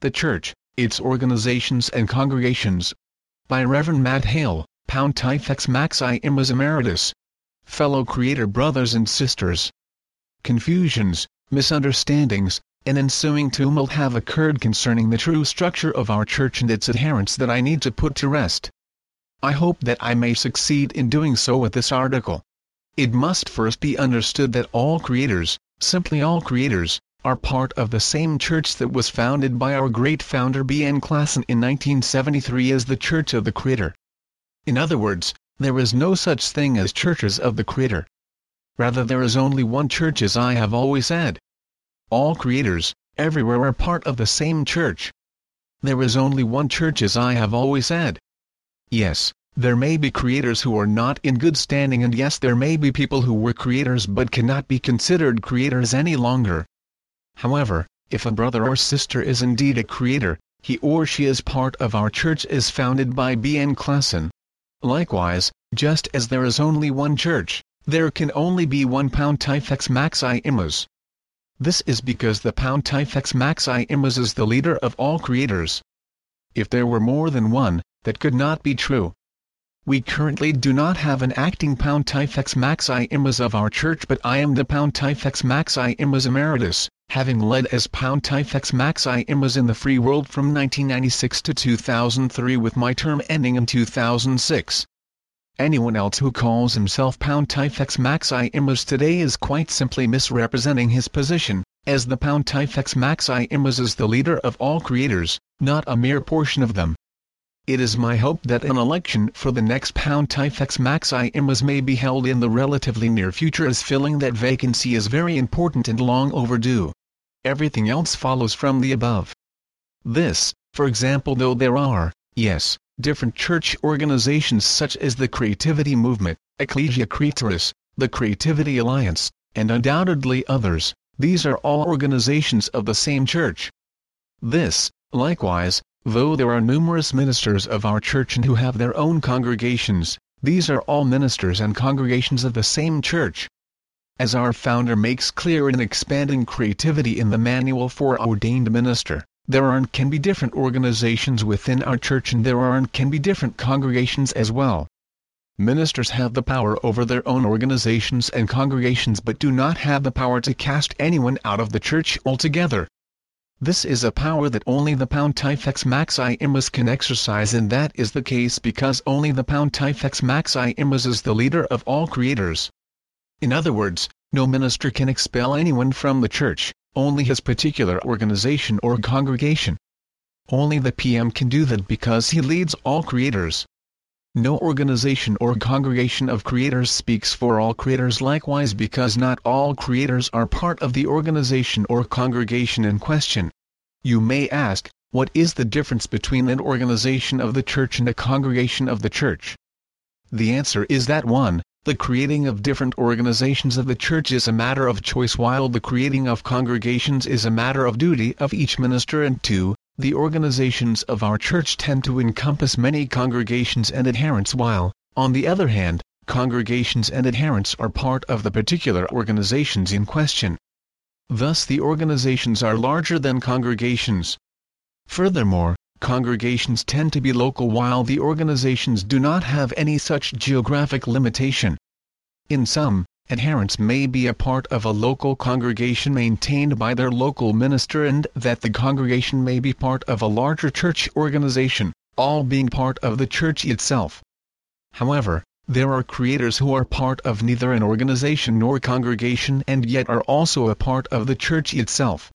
The Church, Its Organizations and Congregations. By Reverend Matt Hale, Pontifex Maximus Emeritus. Fellow Creator Brothers and Sisters. Confusions, misunderstandings, and ensuing tumult have occurred concerning the true structure of our Church and its adherents that I need to put to rest. I hope that I may succeed in doing so with this article. It must first be understood that all creators, simply all creators, are part of the same church that was founded by our great founder Ben Klassen in 1973 as the Church of the Creator. In other words, there is no such thing as churches of the Creator. Rather there is only one church as I have always said. All creators, everywhere are part of the same church. There is only one church as I have always said. Yes, there may be creators who are not in good standing and yes there may be people who were creators but cannot be considered creators any longer. However, if a brother or sister is indeed a creator, he or she is part of our church is founded by Ben Klassen. Likewise, just as there is only one church, there can only be one Pontifex Maximus. This is because the Pontifex Maximus is the leader of all creators. If there were more than one, that could not be true. We currently do not have an acting Pontifex Maximus of our church but I am the Pontifex Maximus Emeritus, having led as Pontifex Maximus in the free world from 1996 to 2003 with my term ending in 2006. Anyone else who calls himself Pontifex Maximus today is quite simply misrepresenting his position, as the Pontifex Maximus is the leader of all creators, not a mere portion of them. It is my hope that an election for the next Pontifex Maximus may be held in the relatively near future as filling that vacancy is very important and long overdue. Everything else follows from the above. This, for example though there are, yes, different church organizations such as the Creativity Movement, Ecclesia Creatoris, the Creativity Alliance, and undoubtedly others, these are all organizations of the same church. This, likewise, Though there are numerous ministers of our church and who have their own congregations, these are all ministers and congregations of the same church. As our founder makes clear in expanding creativity in the manual for ordained minister, there are and can be different organizations within our church and there are and can be different congregations as well. Ministers have the power over their own organizations and congregations but do not have the power to cast anyone out of the church altogether. This is a power that only the Pontifex Maximus can exercise and that is the case because only the Pontifex Maximus is the leader of all creators. In other words, no minister can expel anyone from the church, only his particular organization or congregation. Only the PM can do that because he leads all creators. No organization or congregation of creators speaks for all creators likewise because not all creators are part of the organization or congregation in question. You may ask, what is the difference between an organization of the church and a congregation of the church? The answer is that 1. The creating of different organizations of the church is a matter of choice while the creating of congregations is a matter of duty of each minister and 2 the organizations of our church tend to encompass many congregations and adherents while, on the other hand, congregations and adherents are part of the particular organizations in question. Thus the organizations are larger than congregations. Furthermore, congregations tend to be local while the organizations do not have any such geographic limitation. In sum, adherents may be a part of a local congregation maintained by their local minister and that the congregation may be part of a larger church organization, all being part of the church itself. However, there are creators who are part of neither an organization nor congregation and yet are also a part of the church itself.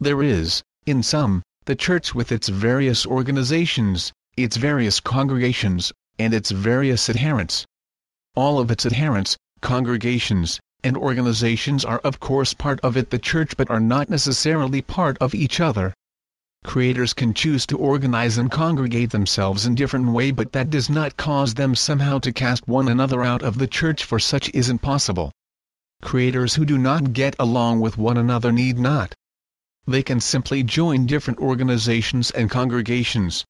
There is, in sum, the church with its various organizations, its various congregations, and its various adherents. All of its adherents, congregations, and organizations are of course part of it the church but are not necessarily part of each other. Creators can choose to organize and congregate themselves in different way but that does not cause them somehow to cast one another out of the church for such isn't possible. Creators who do not get along with one another need not. They can simply join different organizations and congregations.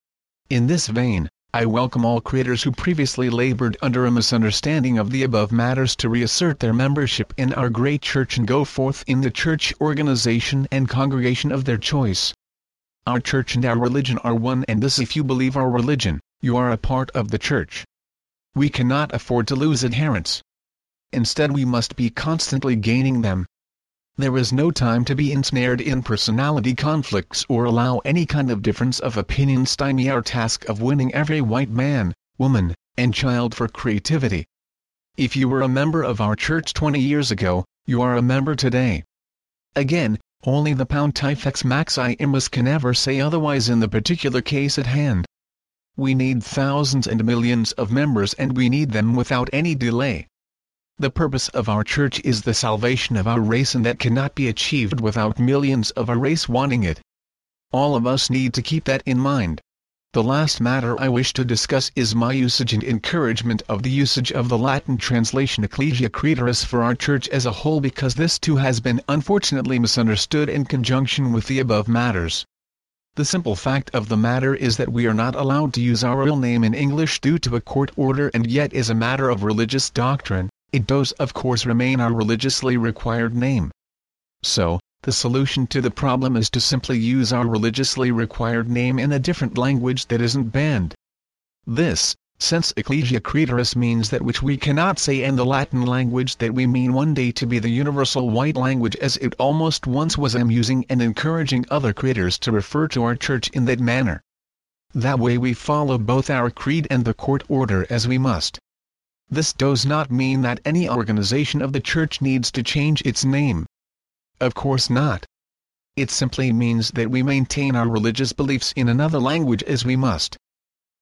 In this vein, I welcome all creators who previously labored under a misunderstanding of the above matters to reassert their membership in our great church and go forth in the church organization and congregation of their choice. Our church and our religion are one and this if you believe our religion, you are a part of the church. We cannot afford to lose adherents. Instead we must be constantly gaining them. There is no time to be ensnared in personality conflicts or allow any kind of difference of opinion stymie our task of winning every white man, woman, and child for creativity. If you were a member of our church 20 years ago, you are a member today. Again, only the Pontifex Maximus can ever say otherwise in the particular case at hand. We need thousands and millions of members and we need them without any delay. The purpose of our church is the salvation of our race and that cannot be achieved without millions of our race wanting it. All of us need to keep that in mind. The last matter I wish to discuss is my usage and encouragement of the usage of the Latin translation Ecclesia Creatoris for our church as a whole because this too has been unfortunately misunderstood in conjunction with the above matters. The simple fact of the matter is that we are not allowed to use our real name in English due to a court order and yet is a matter of religious doctrine, it does of course remain our religiously required name. So, the solution to the problem is to simply use our religiously required name in a different language that isn't banned. This, since Ecclesia Creatoris means that which we cannot say in the Latin language that we mean one day to be the universal white language as it almost once was amusing and encouraging other creators to refer to our church in that manner. That way we follow both our creed and the court order as we must. This does not mean that any organization of the church needs to change its name. Of course not. It simply means that we maintain our religious beliefs in another language as we must.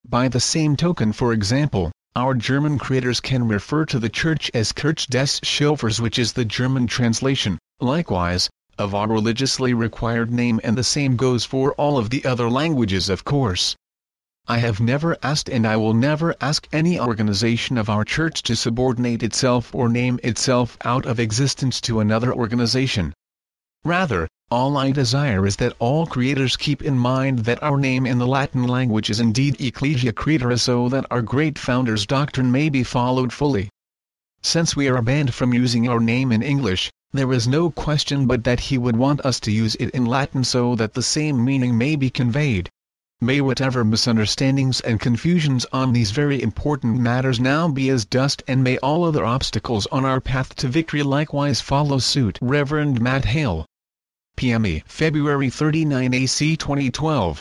By the same token for example, our German creators can refer to the church as Kirche des Schöpfers which is the German translation, likewise, of our religiously required name and the same goes for all of the other languages of course. I have never asked and I will never ask any organization of our church to subordinate itself or name itself out of existence to another organization. Rather, all I desire is that all creators keep in mind that our name in the Latin language is indeed Ecclesia Creatoris so that our great founder's doctrine may be followed fully. Since we are banned from using our name in English, there is no question but that he would want us to use it in Latin so that the same meaning may be conveyed. May whatever misunderstandings and confusions on these very important matters now be as dust and may all other obstacles on our path to victory likewise follow suit. Reverend Matt Hale PME February 39 AC 2012